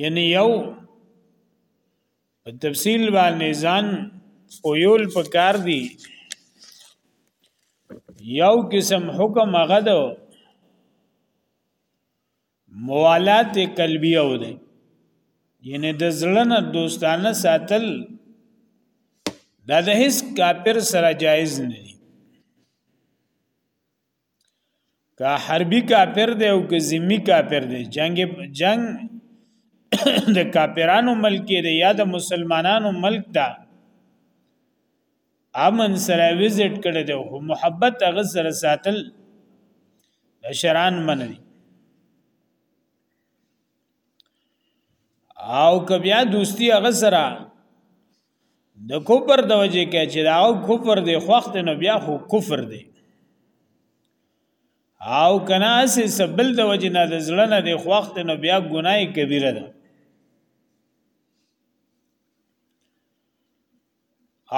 یعنی یو په تفصیل باندې ځان پویول پکار دی یو قسم حکم هغه ده موالات قلبی او ده یعنی د زړه نه دوستانه ساتل دا د هیڅ کافر سره جایز نه دی که حربي کافر دی او که ذمي کافر دی جنگ جنگ د کافرانو ملک دی یا د مسلمانانو ملک ده امن سره وزټ کړي دی او محبت هغه سره ساتل شران منل او که بیا دوستی هغه سره د کفر د وجه کې چې دا کفر دی خوخت نو بیا خو کفر دی او کنا سه سبل د وجه نه د زړه نه دی خوخت نو بیا ګناي کبیره ده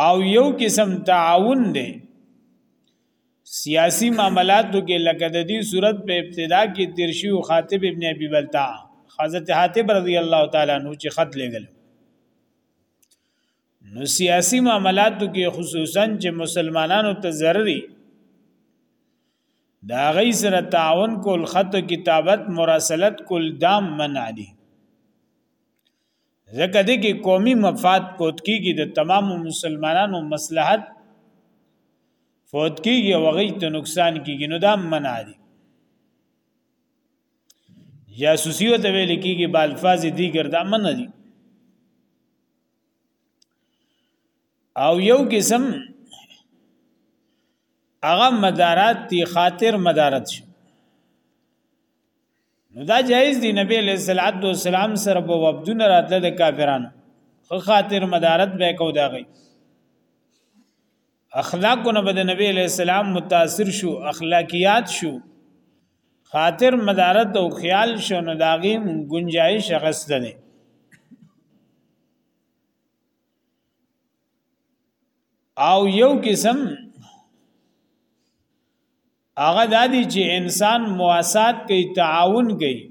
او یو قسم تعاون دی سیاسی معاملاتو کې لکه د دې صورت په ابتدا کې ترشی او خاطب ابن ابي بلتا حضرت حاتب رضی الله تعالی عنہ چې خط لګل نو سیاسی معاملاتو کې خصوصا چې مسلمانانو ته ضروري دا غي سره تعاون کول خط او کتابت مراسلت کول دام منع دي ځکه دې کې قومي مفاد پوت کیږي د تمام مسلمانانو مصلحت فوت کیږي او غي ته نقصان کیږي نو دام منع دي جاسوسی وته ویل کیږي با الفاظ دي ګردا من دي او یو قسم هغه مدارات تی خاطر مدارت شي نو دا جایز دی نبی علیہ الصلوۃ والسلام سره په وبدون راتله د کافرانو خو خاطر مدارت به کو دا غي اخلاقونه به د نبی علی السلام متاثر شو اخلاقیات شو خاطر مدارت او خیال شو نو داغي گنجائش غسته نه او یو قسم هغه دادی چې انسان مواسات کوي تعاون کوي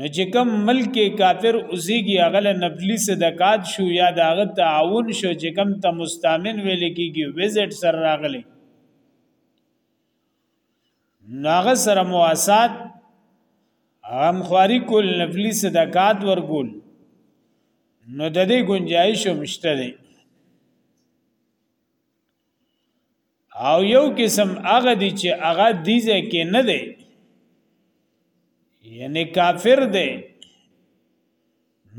نو چې کوم ملک کافر اوسېږي هغه له نفلي صدقات شو یا د هغه تعاون شو چې کوم ته مستامن ویل کېږي ویزټ سره راغلی نو هغه سره مواسات غمخواري کول نفلي صدقات ورکول نو د دې گنجائش مشته دی او یو قسم هغه دي چې هغه دي ځکه نه دی یعنی کافر دی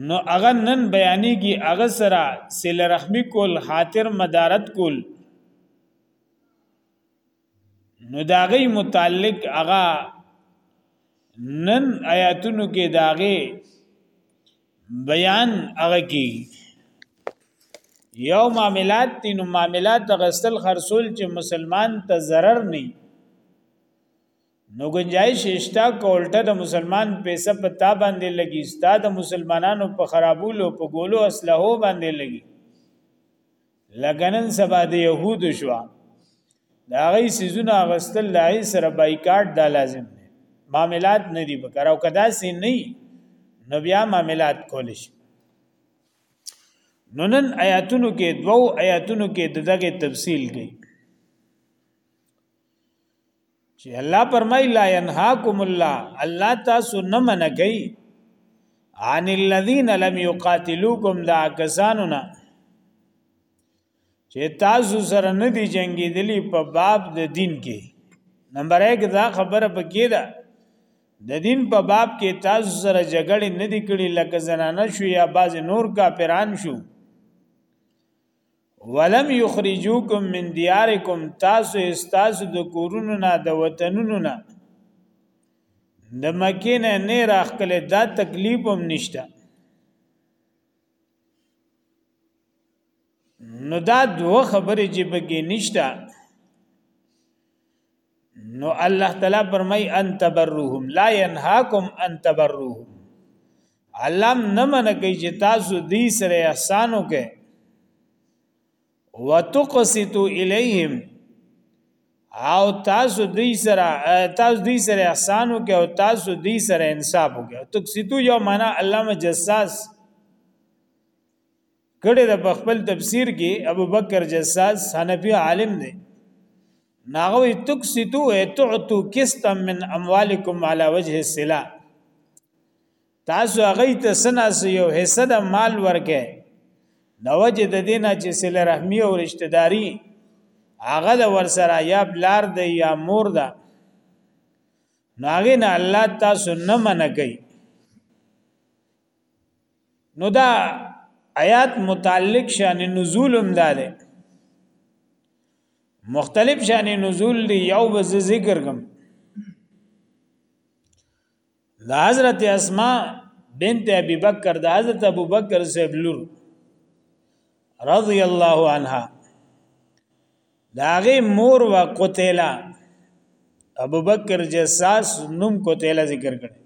نو هغه نن بیانېږي هغه سره سل رحمی کول خاطر مدارت کول نو داغي متعلق هغه نن آیاتونو کې داغه بیان هغه کی یو معاملات دي نو معاملات د غسل خرصول چې مسلمان ته zarar نه نو گنجائش اشتا کولټه د مسلمان پیسې په تا باندې لګي ستاد مسلمانانو په خرابولو په ګولو اسلحو باندې لګي لګنن سبا د يهود شو دا غي سيزونه غستل لای سره بایکاټ دا لازم دی معاملات نه دی بکر او کدا سي نه نو بیا معاملات کول شي نو نن آیاتونو کې دوو آیاتونو کې دغه تفصیل کړي چې الله فرمای لا ينهاکم الله الله تاسو نه منګي عن الذين لم يقاتلوكم دا کسانو نه چې تاسو سره نه دي جنگي دلی په باب د دین کې نمبر 1 دا خبره پکې ده د دین په باب کې تاسو سره جګړه نه دي کړې لکه زنانه شو یا باز نور کافران شو ولم یخرجوکم من دیارکم تاسو استاسو د کورونو نه د وطنونو نه د مکې نه نه راخلې دا تکلیف هم نشته نو دا دوه خبرې چې بګې نشته نو الله تعالی فرمای ان تبروهم لا ينهاکم ان تبروهم الله نه من کوي چې تاسو دې سره احسان وکړي وتقسطوا الیهم او تاسو دې سره تاسو دې سره احسان وکړي او تاسو دې سره انصاف وکړي تقسطوا یو معنا علامه جساس کړه د خپل تفسیر کې ابو بکر جساس حنفی عالم دی ناغوی تکسیتو اتعتو کستا من اموالکم علی وجه السلا تاسو هغه ته سنا یو حصہ د مال ورکه د وجه د دینه چې سله رحمی او رشتہ داری هغه د ورسره یا بلار دی یا مور ده ناغه نه الله تاسو نه منګی نو دا آیات متعلق شان نزول هم داله مختلف شان نزول دی یو بز ذکر کم دا حضرت اسماء بنت ابي بکر دا حضرت ابو بکر صاحب لور رضی الله عنها داغه مور و قتیلا ابو بکر جساس نوم قتیلا ذکر کړي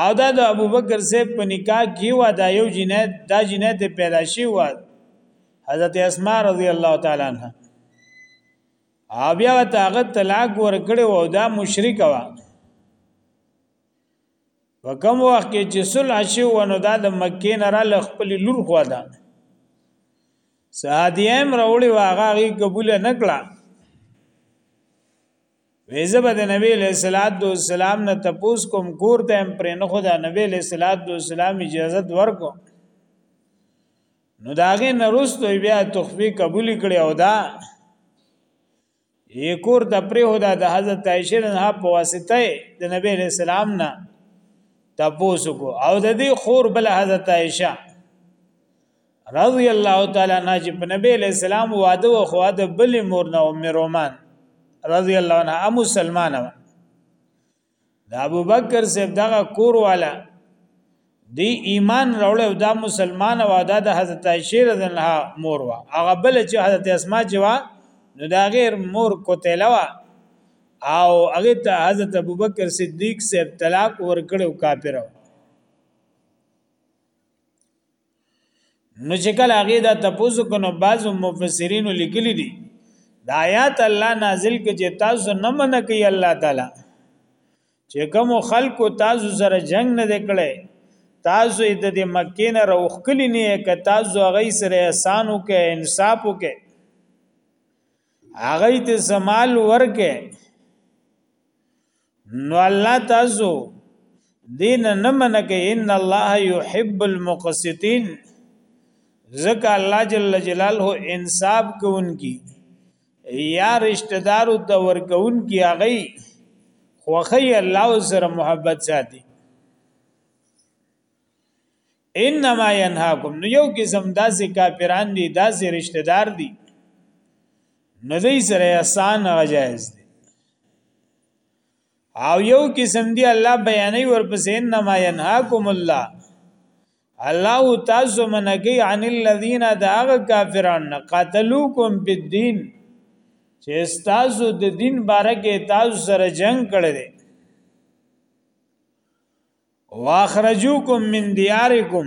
او دا د ابوبکر صاحب په نکاح کې و دا یو جنایت دا جنایت پیدا شي و حضرت اسماء رضی الله تعالی عنها او بیا ته هغه طلاق ورکړي و دا مشرک و وکم وخت کې چې صلح شي و نو دا د مکې نه را لخ خپل لور خو ده سعدیم راوړي واغه قبول نه کړه ویزه به د نبی له صلوات و سلام نه تپوس کوم کور ته هم پر نه خدا نبی له صلوات و سلام اجازه ورکو نو داغه نرستو بیا تخفی قبول کړي او دا یې کور ته پر هدا د حضرت عائشه نه په واسطه د نبی له سلام نه تپوس کو او د دې خور بل حضرت عائشه رضی الله تعالی عنها چې په نبی له سلام واده او خو د بل مور نه ام رومان رضی الله عنها مسلمانه و د ابو بکر صاحب دغه کور والا دی ایمان راوړ او دا مسلمان و دا د حضرت عائشه رضی الله مور و هغه بل چې حضرت اسماء چې و نو دا غیر مور کوتله و او هغه ته حضرت ابو بکر صدیق صاحب طلاق ورکړو کافر و نو چې کله هغه دا تپوز کنو بعض مفسرین لیکلی دي د آیات الله نازل کې چې تاسو نه من کوي الله تعالی چې کوم خلکو تاسو سره جنگ نه وکړي تاسو د دې مکې نه روخکلی نه ک تاسو هغه سره احسان وکړي انصاف وکړي هغه ته زمال ورکه نو الله تاسو دین نه منکه ان الله يحب المقسطين ځکه الله جل جلاله انصاف کوونکی یا رشتہ دار او تور کوونکی هغه خوخی الله سره محبت ساتي انما ينهاكم نو یو قسم داسې کافران دي داسې رشتہ دار دي نو دې سره احسان غجایز دي او یو قسم دي الله بیانې ورپسې انما ينهاكم الله الله تاسو منګي عن الذين داغ کافران قتلوكم بالدين چې تاسو د دین بارکه تاسو سره جنگ کړی واخرجوکم من دیارکم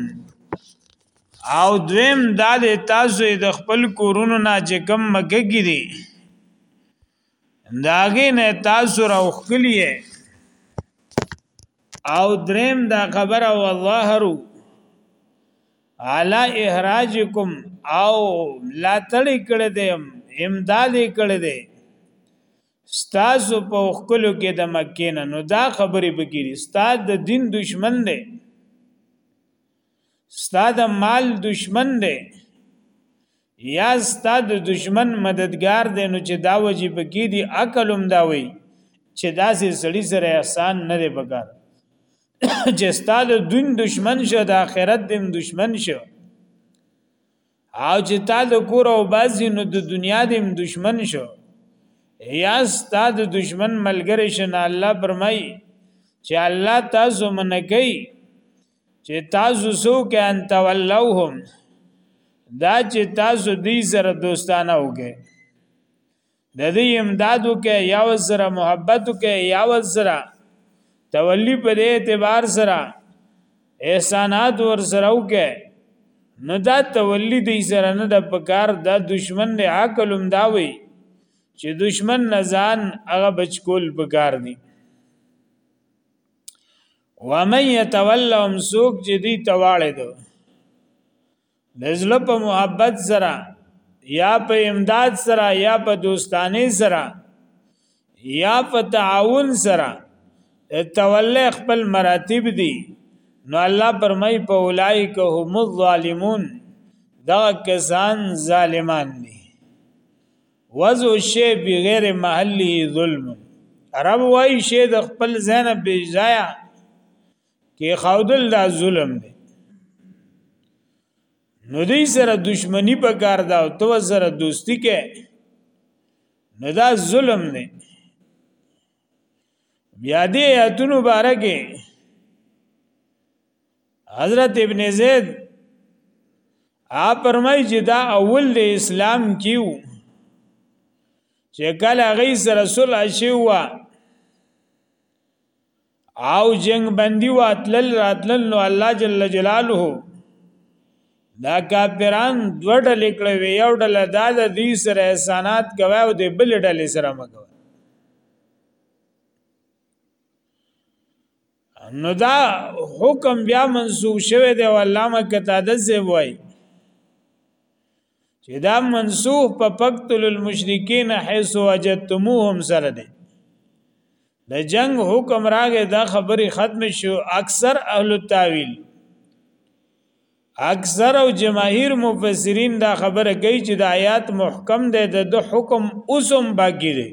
او دویم دا د تاسو د خپل کورونو نه چې کم مکه کې دي داغه نه تاسو راوخلی او دریم دا خبره والظاهرو علا احراجکم او لا تړی کړی دی امداد کړی دی ستاسو په خپلو کې د مکې نه نو دا خبرې بګیری ستاسو د دین دشمن دی ستاسو د مال دشمن دی یا ستاسو د دشمن مددگار دی نو چې دا وجې بګی دی عقل هم دا وی چې دا سي سړی سره احسان نه دی بګار چې ستاسو د دین دشمن شو د آخرت دیم دشمن شو او چې تا د کور او بازی نو د دنیا د دشمن شو یا ستا د دشمن ملګری شنه الله فرمای چې الله تاسو منکې چې تاسو سو کې ان تولوهم دا چې تاسو دې سره دوستانه وګئ د دې امدادو کې یا وزره محبت کې یا وزره تولی په دې اعتبار سره احسانات ور سره وکې نو دا تولی دې سره نه د پکار دا دشمن نه عقل هم دا وي چې دشمن نزان هغه بچکول پکار دي ومن يتولهم سوق جدي تواړه دو نزله په محبت سره یا په امداد سره یا په دوستانه سره یا په تعاون سره توله خپل مراتب دي نو الله پرمای په اولایک هم الظالمون دا کسان ظالمان دي وزو شی بغیر محلی ظلم رب وای شی د خپل زنه بی ځای کې خودل دا ظلم دی نو دې سره دشمنی په کار دا او تو سره دوستی کې نو دا ظلم دی بیا دې اتونو بارکه حضرت ابن زید ا پرمای چې دا اول د اسلام کیو چې کله غي سره رسول شي وا او جنگ بندي واتلل راتلل نو الله جل جلاله دا کافران دوه ډلې کړې وي یو ډله دا د دوی سره احسانات کوي او د بل ډلې سره مګوي نو دا حکم بیا منسوخ شوی دی او علامه قتاده زه وای چې دا منسوخ په فقتل المشرکین حيث وجدتموهم سره دی د جنگ حکم راغې دا خبره ختم شو اکثر اهل التاویل اکثر او جماهیر مفسرین دا خبره کوي چې د آیات محکم ده د حکم اوسم باقی دی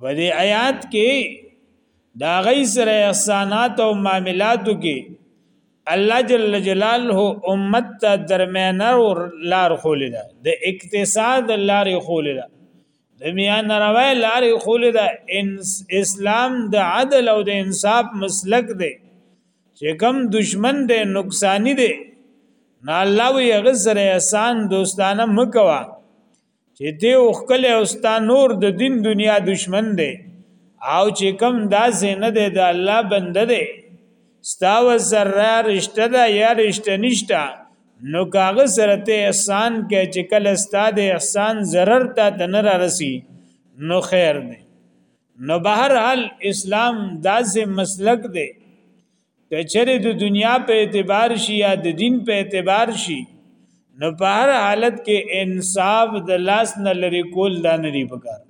په دې آیات کې دا غي سره احسانات او معاملاتو کې الله جل جلاله امت ته درمیان اور لار خولې ده د اقتصاد لارې خولې ده د میان روای لارې خولې ده اسلام د عدل او د انصاف مسلک دی چې کم دشمن دی نقصانی دی نه الله وی هغه سره احسان دوستانه مکوا چې دی اوخکل او ستا نور د دین دنیا دشمن دی او چې کم دا زینه دی د الله بنده دی ستا و سره رشتہ دا یا رشتہ نشتا نو کاغه سره ته احسان کې چې کله ستا د احسان zarar ته تنر رسی نو خیر دی نو بهر حال اسلام داسې مسلک دی کچره د دنیا په اعتبار شي یا د دین په اعتبار شي نو په هر حالت کې انصاف د لاس نه لري کول دا نه دی پکار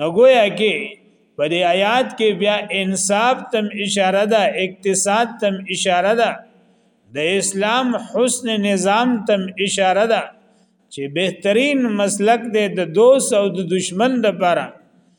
نو گویا کې په دې آیات کې بیا انصاف تم اشاره ده اقتصاد تم اشاره ده د اسلام حسن نظام تم اشاره ده چې بهترین مسلک دی د دوست او د دشمن لپاره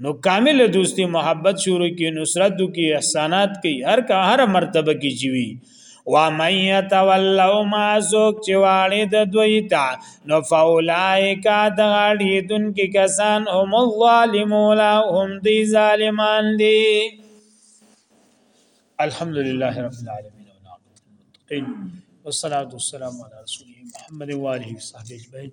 نو کامل دوستی محبت شروع کی نصرت کی احسانات کی هر کا هر مرتبه کی جوی و من یتولوا ما زوک چې واړې د دوی ته نو فاولائک د غړي دن کې کسان هم الظالمون هم دی ظالمان دي الحمدلله رب العالمین والصلاه والسلام علی رسول محمد و علیه وصحبه اجمعین